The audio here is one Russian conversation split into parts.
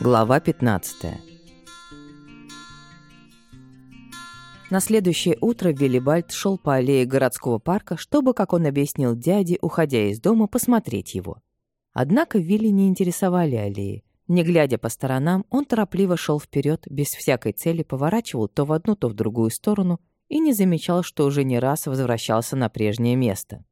Глава 15 На следующее утро Виллибальд шел по аллее городского парка, чтобы, как он объяснил дяде, уходя из дома, посмотреть его. Однако Вилли не интересовали аллеи. Не глядя по сторонам, он торопливо шел вперед, без всякой цели поворачивал то в одну, то в другую сторону и не замечал, что уже не раз возвращался на прежнее место.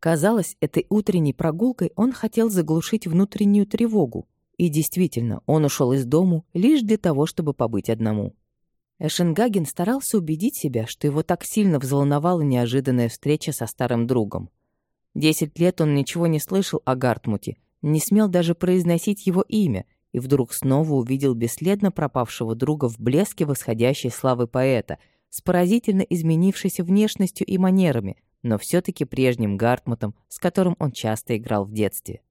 Казалось, этой утренней прогулкой он хотел заглушить внутреннюю тревогу, и действительно, он ушел из дому лишь для того, чтобы побыть одному. Эшенгаген старался убедить себя, что его так сильно взволновала неожиданная встреча со старым другом. Десять лет он ничего не слышал о Гартмуте, не смел даже произносить его имя, и вдруг снова увидел бесследно пропавшего друга в блеске восходящей славы поэта, с поразительно изменившейся внешностью и манерами, но все таки прежним Гартмутом, с которым он часто играл в детстве.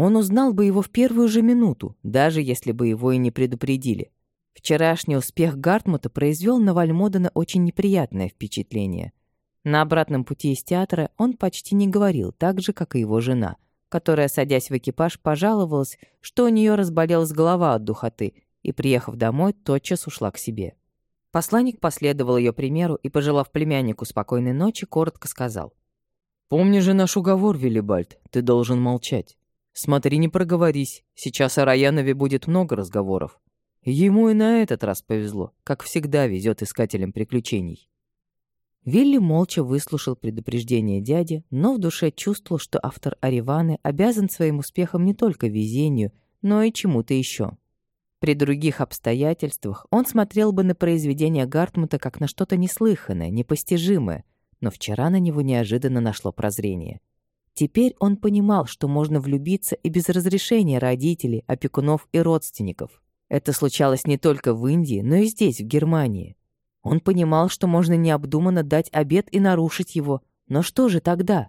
Он узнал бы его в первую же минуту, даже если бы его и не предупредили. Вчерашний успех Гартмута произвел на Вальмодена очень неприятное впечатление. На обратном пути из театра он почти не говорил, так же, как и его жена, которая, садясь в экипаж, пожаловалась, что у нее разболелась голова от духоты, и, приехав домой, тотчас ушла к себе. Посланник последовал ее примеру и, пожелав племяннику спокойной ночи, коротко сказал. «Помни же наш уговор, Виллибальд, ты должен молчать. Смотри, не проговорись. Сейчас о Раянове будет много разговоров. Ему и на этот раз повезло, как всегда везет искателям приключений. Вилли молча выслушал предупреждение дяди, но в душе чувствовал, что автор Ариваны обязан своим успехом не только везению, но и чему-то еще. При других обстоятельствах он смотрел бы на произведение Гартмута как на что-то неслыханное, непостижимое, но вчера на него неожиданно нашло прозрение. Теперь он понимал, что можно влюбиться и без разрешения родителей, опекунов и родственников. Это случалось не только в Индии, но и здесь, в Германии. Он понимал, что можно необдуманно дать обед и нарушить его. Но что же тогда?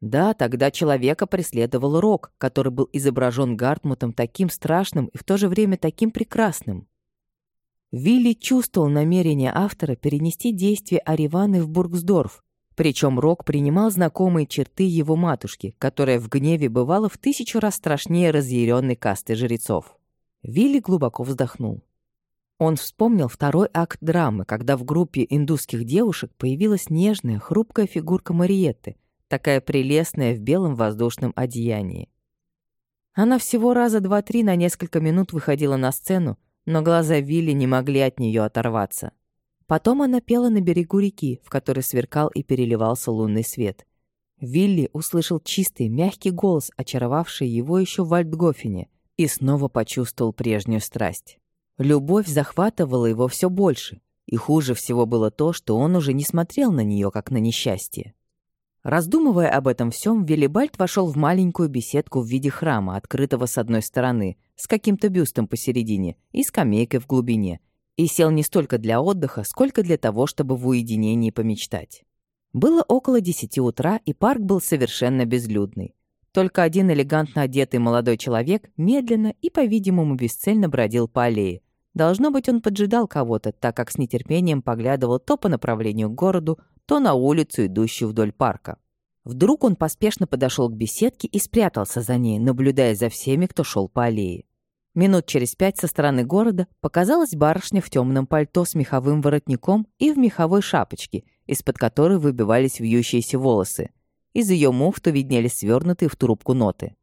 Да, тогда человека преследовал рок, который был изображен Гартмутом таким страшным и в то же время таким прекрасным. Вилли чувствовал намерение автора перенести действие Ариваны в Бургсдорф, причем Рок принимал знакомые черты его матушки, которая в гневе бывала в тысячу раз страшнее разъяренной касты жрецов. Вилли глубоко вздохнул. Он вспомнил второй акт драмы, когда в группе индусских девушек появилась нежная, хрупкая фигурка Мариетты, такая прелестная в белом воздушном одеянии. Она всего раза два-три на несколько минут выходила на сцену, но глаза Вилли не могли от нее оторваться. Потом она пела на берегу реки, в которой сверкал и переливался лунный свет. Вилли услышал чистый, мягкий голос, очаровавший его еще в Вальдгофене, и снова почувствовал прежнюю страсть. Любовь захватывала его все больше, и хуже всего было то, что он уже не смотрел на нее как на несчастье. Раздумывая об этом всем, Виллибальд вошел в маленькую беседку в виде храма, открытого с одной стороны, с каким-то бюстом посередине и скамейкой в глубине, и сел не столько для отдыха, сколько для того, чтобы в уединении помечтать. Было около десяти утра, и парк был совершенно безлюдный. Только один элегантно одетый молодой человек медленно и, по-видимому, бесцельно бродил по аллее. Должно быть, он поджидал кого-то, так как с нетерпением поглядывал то по направлению к городу, то на улицу, идущую вдоль парка. Вдруг он поспешно подошел к беседке и спрятался за ней, наблюдая за всеми, кто шел по аллее. Минут через пять со стороны города показалась барышня в темном пальто с меховым воротником и в меховой шапочке, из-под которой выбивались вьющиеся волосы. Из ее муфты виднелись свернутые в трубку ноты.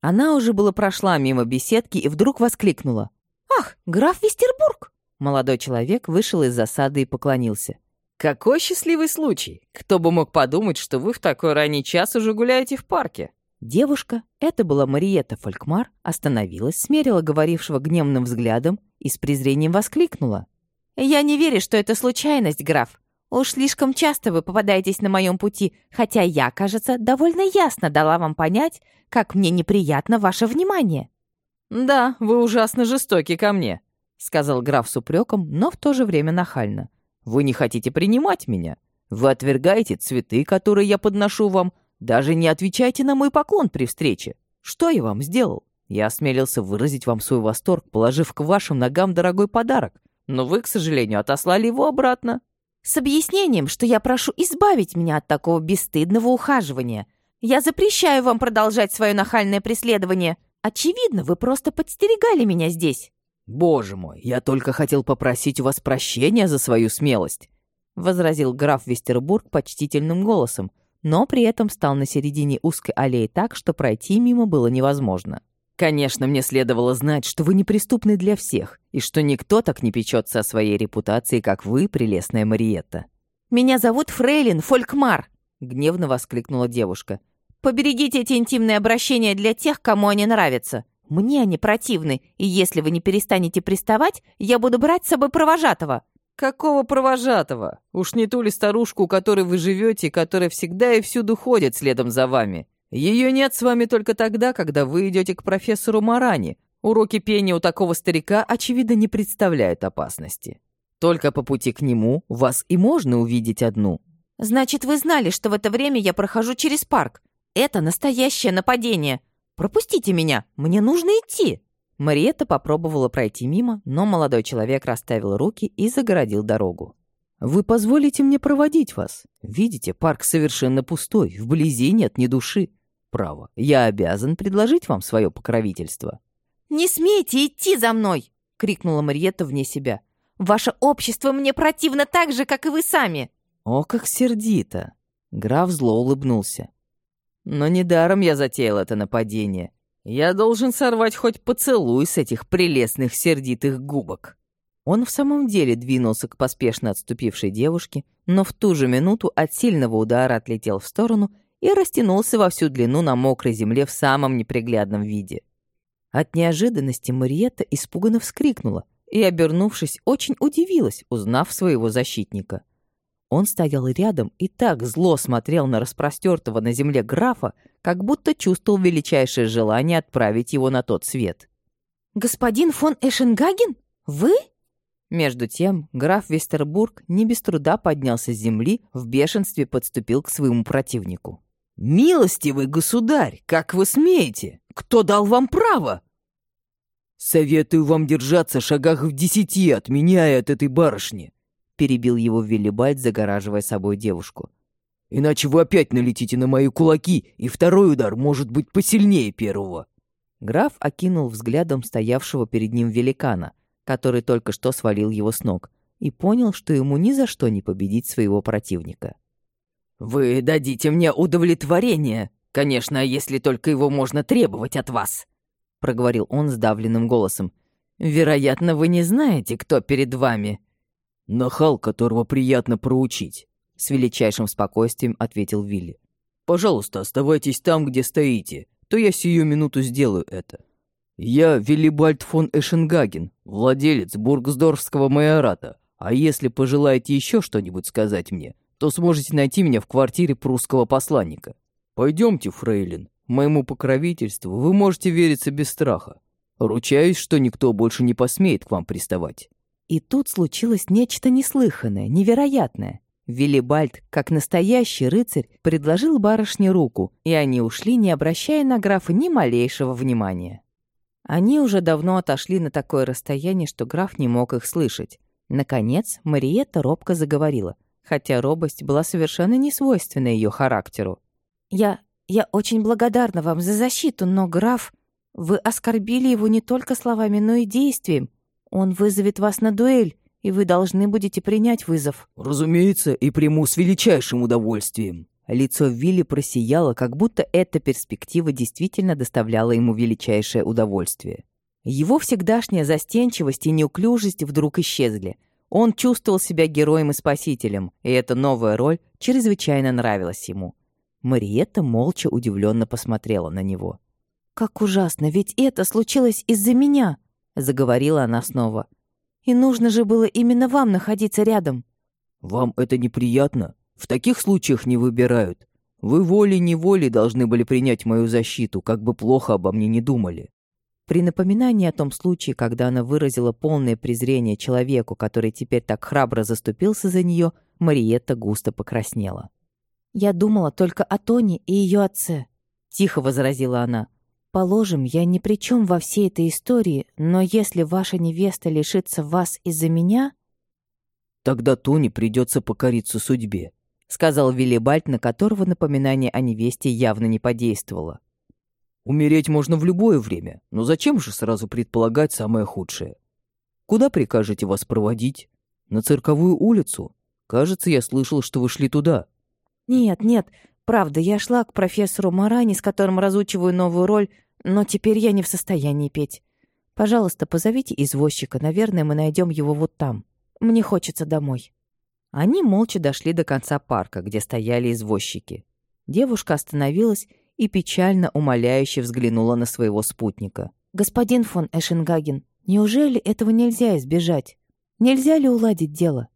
Она уже было прошла мимо беседки и вдруг воскликнула. «Ах, граф Вестербург!» Молодой человек вышел из засады и поклонился. «Какой счастливый случай! Кто бы мог подумать, что вы в такой ранний час уже гуляете в парке?» Девушка, это была Мариетта Фолькмар, остановилась, смерила говорившего гневным взглядом и с презрением воскликнула. «Я не верю, что это случайность, граф. Уж слишком часто вы попадаетесь на моем пути, хотя я, кажется, довольно ясно дала вам понять, как мне неприятно ваше внимание». «Да, вы ужасно жестоки ко мне», — сказал граф с упреком, но в то же время нахально. «Вы не хотите принимать меня. Вы отвергаете цветы, которые я подношу вам, даже не отвечайте на мой поклон при встрече. Что я вам сделал? Я осмелился выразить вам свой восторг, положив к вашим ногам дорогой подарок, но вы, к сожалению, отослали его обратно. С объяснением, что я прошу избавить меня от такого бесстыдного ухаживания. Я запрещаю вам продолжать свое нахальное преследование, Очевидно, вы просто подстерегали меня здесь. Боже мой, я только хотел попросить у вас прощения за свою смелость, возразил граф Вестербург почтительным голосом, но при этом стал на середине узкой аллеи так, что пройти мимо было невозможно. Конечно, мне следовало знать, что вы неприступны для всех, и что никто так не печется о своей репутации, как вы, прелестная Мариетта. «Меня зовут Фрейлин Фолькмар», — гневно воскликнула девушка. «Поберегите эти интимные обращения для тех, кому они нравятся. Мне они противны, и если вы не перестанете приставать, я буду брать с собой провожатого». «Какого провожатого? Уж не ту ли старушку, у которой вы живете, которая всегда и всюду ходит следом за вами?» Ее нет с вами только тогда, когда вы идете к профессору Марани. Уроки пения у такого старика, очевидно, не представляют опасности. Только по пути к нему вас и можно увидеть одну. Значит, вы знали, что в это время я прохожу через парк. Это настоящее нападение. Пропустите меня, мне нужно идти. Мариетта попробовала пройти мимо, но молодой человек расставил руки и загородил дорогу. «Вы позволите мне проводить вас? Видите, парк совершенно пустой, вблизи нет ни души. Право, я обязан предложить вам свое покровительство». «Не смейте идти за мной!» — крикнула Мариетта вне себя. «Ваше общество мне противно так же, как и вы сами!» «О, как сердито!» Граф зло улыбнулся. «Но недаром я затеял это нападение. Я должен сорвать хоть поцелуй с этих прелестных сердитых губок». Он в самом деле двинулся к поспешно отступившей девушке, но в ту же минуту от сильного удара отлетел в сторону и растянулся во всю длину на мокрой земле в самом неприглядном виде. От неожиданности Мариетта испуганно вскрикнула и, обернувшись, очень удивилась, узнав своего защитника. Он стоял рядом и так зло смотрел на распростертого на земле графа, как будто чувствовал величайшее желание отправить его на тот свет. «Господин фон Эшенгаген? Вы?» Между тем граф Вестербург не без труда поднялся с земли, в бешенстве подступил к своему противнику. «Милостивый государь, как вы смеете? Кто дал вам право?» «Советую вам держаться шагах в десяти от меня и от этой барышни», перебил его Виллибальд, загораживая собой девушку. «Иначе вы опять налетите на мои кулаки, и второй удар может быть посильнее первого». Граф окинул взглядом стоявшего перед ним великана — который только что свалил его с ног, и понял, что ему ни за что не победить своего противника. «Вы дадите мне удовлетворение, конечно, если только его можно требовать от вас», — проговорил он сдавленным голосом. «Вероятно, вы не знаете, кто перед вами». «Нахал, которого приятно проучить», — с величайшим спокойствием ответил Вилли. «Пожалуйста, оставайтесь там, где стоите, то я сию минуту сделаю это». «Я Виллибальд фон Эшенгаген, владелец Бургсдорфского майората. А если пожелаете еще что-нибудь сказать мне, то сможете найти меня в квартире прусского посланника. Пойдемте, фрейлин, моему покровительству вы можете вериться без страха. Ручаюсь, что никто больше не посмеет к вам приставать». И тут случилось нечто неслыханное, невероятное. Виллибальд, как настоящий рыцарь, предложил барышне руку, и они ушли, не обращая на графа ни малейшего внимания. Они уже давно отошли на такое расстояние, что граф не мог их слышать. Наконец, Мариетта робко заговорила, хотя робость была совершенно не свойственна ее характеру. «Я... я очень благодарна вам за защиту, но, граф, вы оскорбили его не только словами, но и действием. Он вызовет вас на дуэль, и вы должны будете принять вызов». «Разумеется, и приму с величайшим удовольствием», Лицо Вилли просияло, как будто эта перспектива действительно доставляла ему величайшее удовольствие. Его всегдашняя застенчивость и неуклюжесть вдруг исчезли. Он чувствовал себя героем и спасителем, и эта новая роль чрезвычайно нравилась ему. Мариетта молча удивленно посмотрела на него. «Как ужасно, ведь это случилось из-за меня!» — заговорила она снова. «И нужно же было именно вам находиться рядом». «Вам это неприятно?» В таких случаях не выбирают. Вы волей-неволей должны были принять мою защиту, как бы плохо обо мне не думали». При напоминании о том случае, когда она выразила полное презрение человеку, который теперь так храбро заступился за нее, Мариетта густо покраснела. «Я думала только о Тоне и ее отце», — тихо возразила она. «Положим, я ни при чем во всей этой истории, но если ваша невеста лишится вас из-за меня...» «Тогда Тони придется покориться судьбе», — сказал Виллибальд, на которого напоминание о невесте явно не подействовало. Умереть можно в любое время, но зачем же сразу предполагать самое худшее? Куда прикажете вас проводить? На цирковую улицу? Кажется, я слышал, что вы шли туда. Нет, нет, правда, я шла к профессору Марани, с которым разучиваю новую роль, но теперь я не в состоянии петь. Пожалуйста, позовите извозчика, наверное, мы найдем его вот там. Мне хочется домой. Они молча дошли до конца парка, где стояли извозчики. Девушка остановилась и печально умоляюще взглянула на своего спутника. «Господин фон Эшенгаген, неужели этого нельзя избежать? Нельзя ли уладить дело?»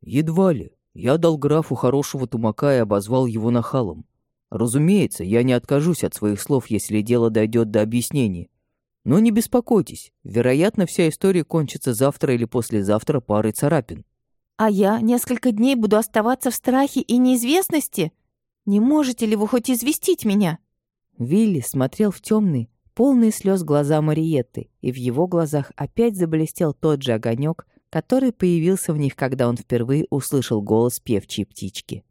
«Едва ли. Я дал графу хорошего тумака и обозвал его нахалом. Разумеется, я не откажусь от своих слов, если дело дойдет до объяснений. Но не беспокойтесь, вероятно, вся история кончится завтра или послезавтра парой царапин. А я несколько дней буду оставаться в страхе и неизвестности? Не можете ли вы хоть известить меня?» Вилли смотрел в темный, полные слез глаза Мариетты, и в его глазах опять заблестел тот же огонек, который появился в них, когда он впервые услышал голос певчей птички.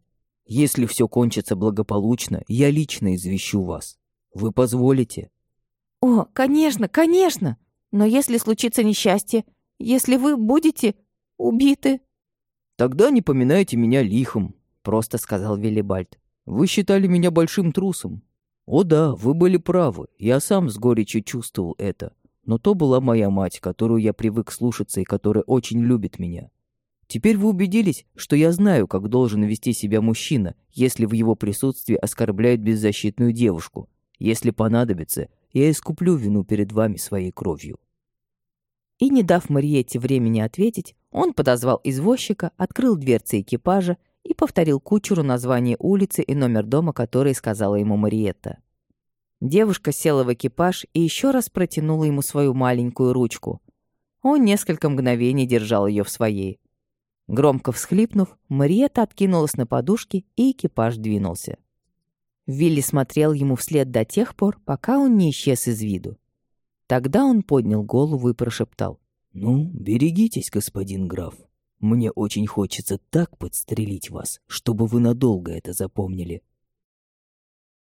«Если все кончится благополучно, я лично извещу вас. Вы позволите?» «О, конечно, конечно! Но если случится несчастье, если вы будете убиты...» «Тогда не поминайте меня лихом», — просто сказал Виллибальд. «Вы считали меня большим трусом, о да, вы были правы, я сам с горечью чувствовал это. Но то была моя мать, которую я привык слушаться и которая очень любит меня. Теперь вы убедились, что я знаю, как должен вести себя мужчина, если в его присутствии оскорбляют беззащитную девушку. Если понадобится, я искуплю вину перед вами своей кровью». И, не дав Мариетте времени ответить, он подозвал извозчика, открыл дверцы экипажа и повторил кучеру название улицы и номер дома, который сказала ему Мариетта. Девушка села в экипаж и еще раз протянула ему свою маленькую ручку. Он несколько мгновений держал ее в своей. Громко всхлипнув, Мариетта откинулась на подушки, и экипаж двинулся. Вилли смотрел ему вслед до тех пор, пока он не исчез из виду. Тогда он поднял голову и прошептал. «Ну, берегитесь, господин граф. Мне очень хочется так подстрелить вас, чтобы вы надолго это запомнили.